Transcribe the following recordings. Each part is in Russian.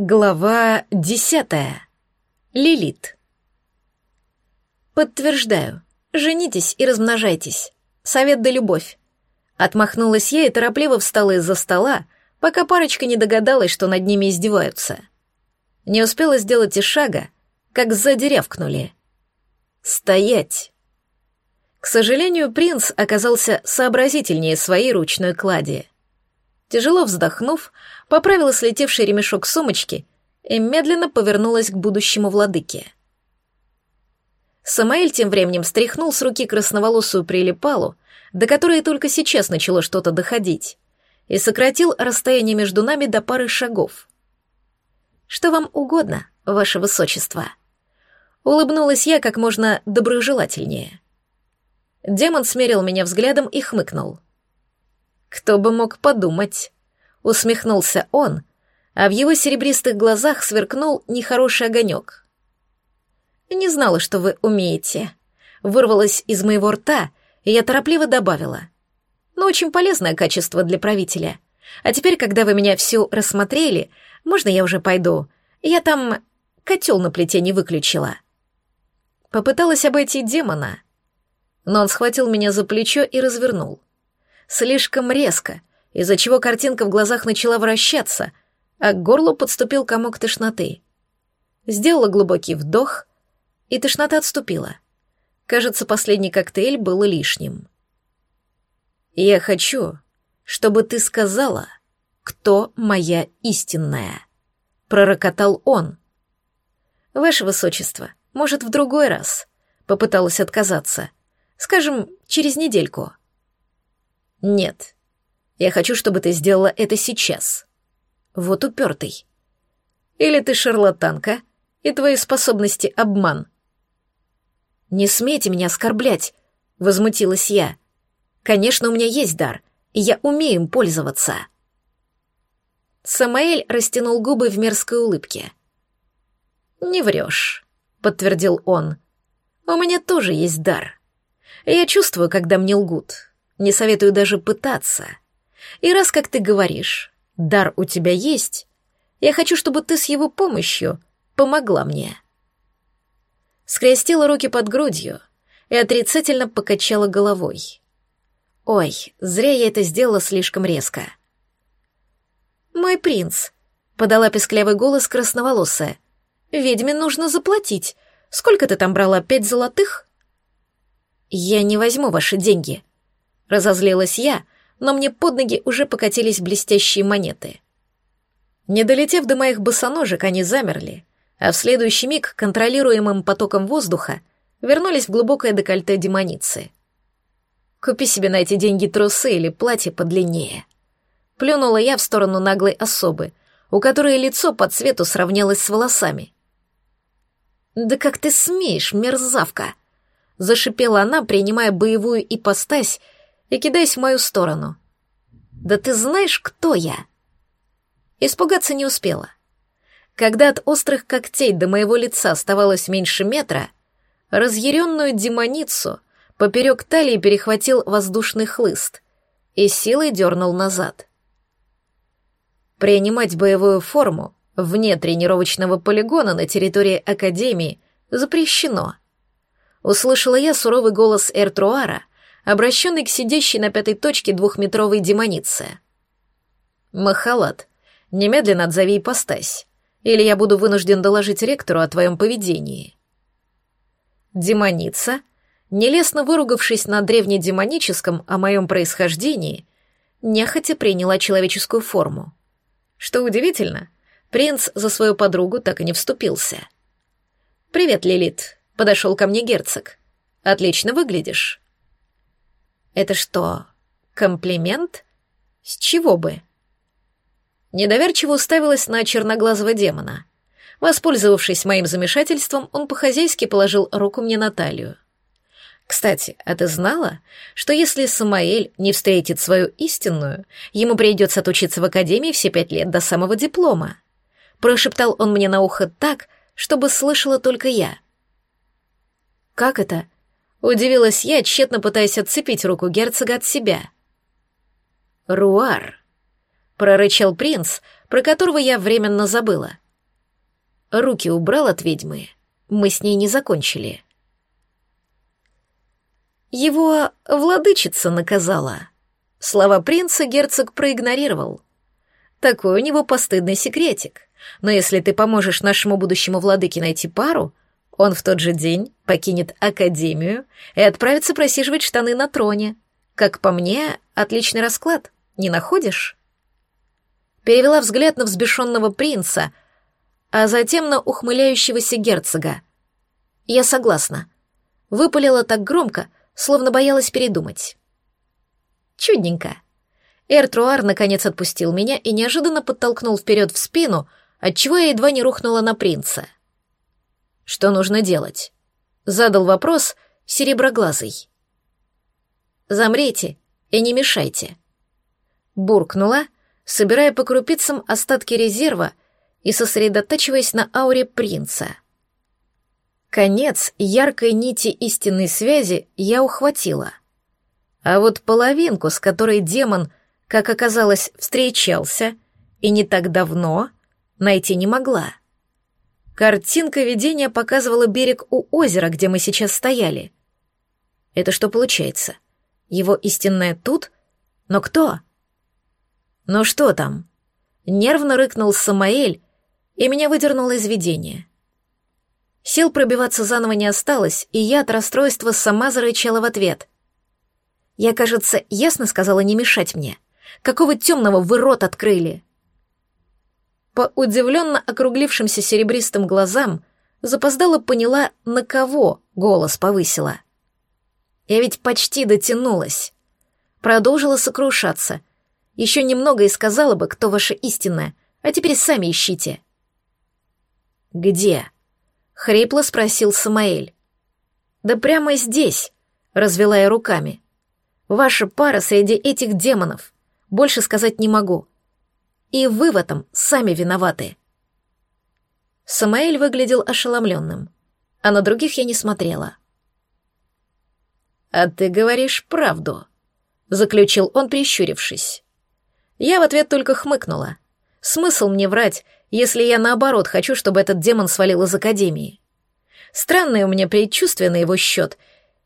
Глава десятая. Лилит. Подтверждаю. Женитесь и размножайтесь. Совет да любовь. Отмахнулась я и торопливо встала из-за стола, пока парочка не догадалась, что над ними издеваются. Не успела сделать и шага, как сзади рявкнули. «Стоять!» К сожалению, принц оказался сообразительнее своей ручной клади. Тяжело вздохнув, поправила слетевший ремешок сумочки и медленно повернулась к будущему владыке. Самаэль тем временем стряхнул с руки красноволосую прилипалу, до которой только сейчас начало что-то доходить, и сократил расстояние между нами до пары шагов. «Что вам угодно, ваше высочество?» Улыбнулась я как можно доброжелательнее. Демон смерил меня взглядом и хмыкнул. «Кто бы мог подумать?» Усмехнулся он, а в его серебристых глазах сверкнул нехороший огонек. «Не знала, что вы умеете». Вырвалось из моего рта, и я торопливо добавила. «Но очень полезное качество для правителя. А теперь, когда вы меня всю рассмотрели, можно я уже пойду? Я там котел на плите не выключила». Попыталась обойти демона, но он схватил меня за плечо и развернул. Слишком резко, из-за чего картинка в глазах начала вращаться, а к горлу подступил комок тошноты. Сделала глубокий вдох, и тошнота отступила. Кажется, последний коктейль был лишним. «Я хочу, чтобы ты сказала, кто моя истинная», — пророкотал он. «Ваше высочество, может, в другой раз?» — попыталась отказаться. «Скажем, через недельку». «Нет. Я хочу, чтобы ты сделала это сейчас». Вот упертый. «Или ты шарлатанка, и твои способности — обман». «Не смейте меня оскорблять», — возмутилась я. «Конечно, у меня есть дар, и я умею им пользоваться». Самаэль растянул губы в мерзкой улыбке. «Не врешь», — подтвердил он. «У меня тоже есть дар. Я чувствую, когда мне лгут. Не советую даже пытаться. И раз, как ты говоришь, дар у тебя есть, я хочу, чтобы ты с его помощью помогла мне. Скрестила руки под грудью и отрицательно покачала головой. Ой, зря я это сделала слишком резко. «Мой принц», — подала песклявый голос красноволосая, — «ведьме нужно заплатить. Сколько ты там брала, пять золотых?» «Я не возьму ваши деньги», Разозлилась я, но мне под ноги уже покатились блестящие монеты. Не долетев до моих босоножек, они замерли, а в следующий миг контролируемым потоком воздуха вернулись в глубокое декольте демоницы. «Купи себе на эти деньги трусы или платье подлиннее». Плюнула я в сторону наглой особы, у которой лицо по цвету сравнялось с волосами. «Да как ты смеешь, мерзавка!» Зашипела она, принимая боевую ипостась и кидаясь в мою сторону. «Да ты знаешь, кто я?» Испугаться не успела. Когда от острых когтей до моего лица оставалось меньше метра, разъяренную демоницу поперек талии перехватил воздушный хлыст и силой дернул назад. Принимать боевую форму вне тренировочного полигона на территории Академии запрещено. Услышала я суровый голос Эртруара, обращенный к сидящей на пятой точке двухметровой демонице. «Махалат, немедленно отзови ипостась, или я буду вынужден доложить ректору о твоем поведении». Демоница, нелестно выругавшись на древнедемоническом о моем происхождении, нехотя приняла человеческую форму. Что удивительно, принц за свою подругу так и не вступился. «Привет, Лилит», — подошел ко мне герцог. «Отлично выглядишь». Это что, комплимент? С чего бы? Недоверчиво уставилась на черноглазого демона. Воспользовавшись моим замешательством, он по-хозяйски положил руку мне на талию. «Кстати, а ты знала, что если Самаэль не встретит свою истинную, ему придется отучиться в академии все пять лет до самого диплома?» Прошептал он мне на ухо так, чтобы слышала только я. «Как это?» Удивилась я, тщетно пытаясь отцепить руку герцога от себя. «Руар», — прорычал принц, про которого я временно забыла. руки убрал от ведьмы, мы с ней не закончили. Его владычица наказала. Слова принца герцог проигнорировал. Такой у него постыдный секретик. Но если ты поможешь нашему будущему владыке найти пару, он в тот же день покинет академию и отправится просиживать штаны на троне. Как по мне, отличный расклад, не находишь? Перевела взгляд на взбешенного принца, а затем на ухмыляющегося герцога. Я согласна. Выпалила так громко, словно боялась передумать. Чудненько. Эртруар наконец отпустил меня и неожиданно подтолкнул вперед в спину, отчего я едва не рухнула на принца. «Что нужно делать?» — задал вопрос сереброглазый. «Замрите и не мешайте». Буркнула, собирая по крупицам остатки резерва и сосредотачиваясь на ауре принца. Конец яркой нити истинной связи я ухватила. А вот половинку, с которой демон, как оказалось, встречался, и не так давно, найти не могла. Картинка видения показывала берег у озера, где мы сейчас стояли. Это что получается? Его истинная тут? Но кто? Ну что там? Нервно рыкнул Самаэль, и меня выдернуло из видения. Сил пробиваться заново не осталось, и я от расстройства сама зарычала в ответ. Я, кажется, ясно сказала не мешать мне. Какого темного вы рот открыли? По удивленно округлившимся серебристым глазам запоздала поняла, на кого голос повысила. Я ведь почти дотянулась. Продолжила сокрушаться. Еще немного и сказала бы, кто ваша истинная, а теперь сами ищите. «Где?» — хрипло спросил Самаэль. «Да прямо здесь», — развела я руками. «Ваша пара среди этих демонов. Больше сказать не могу. И вы в этом сами виноваты. Самаэль выглядел ошеломленным, а на других я не смотрела. «А ты говоришь правду», — заключил он, прищурившись. Я в ответ только хмыкнула. Смысл мне врать, если я наоборот хочу, чтобы этот демон свалил из Академии? Странное у меня предчувствие на его счет,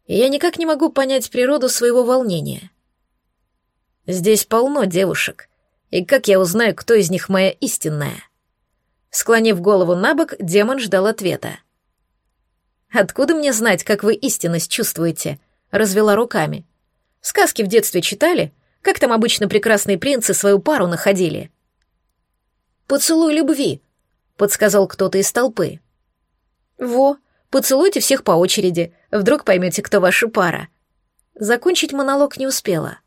и я никак не могу понять природу своего волнения. Здесь полно девушек, и как я узнаю, кто из них моя истинная? Склонив голову на бок, демон ждал ответа. «Откуда мне знать, как вы истинность чувствуете?» — развела руками. «Сказки в детстве читали? Как там обычно прекрасные принцы свою пару находили?» «Поцелуй любви», — подсказал кто-то из толпы. «Во, поцелуйте всех по очереди, вдруг поймете, кто ваша пара». Закончить монолог не успела.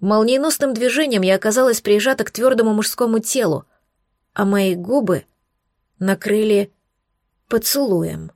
Молниеносным движением я оказалась прижата к твердому мужскому телу, а мои губы накрыли поцелуем.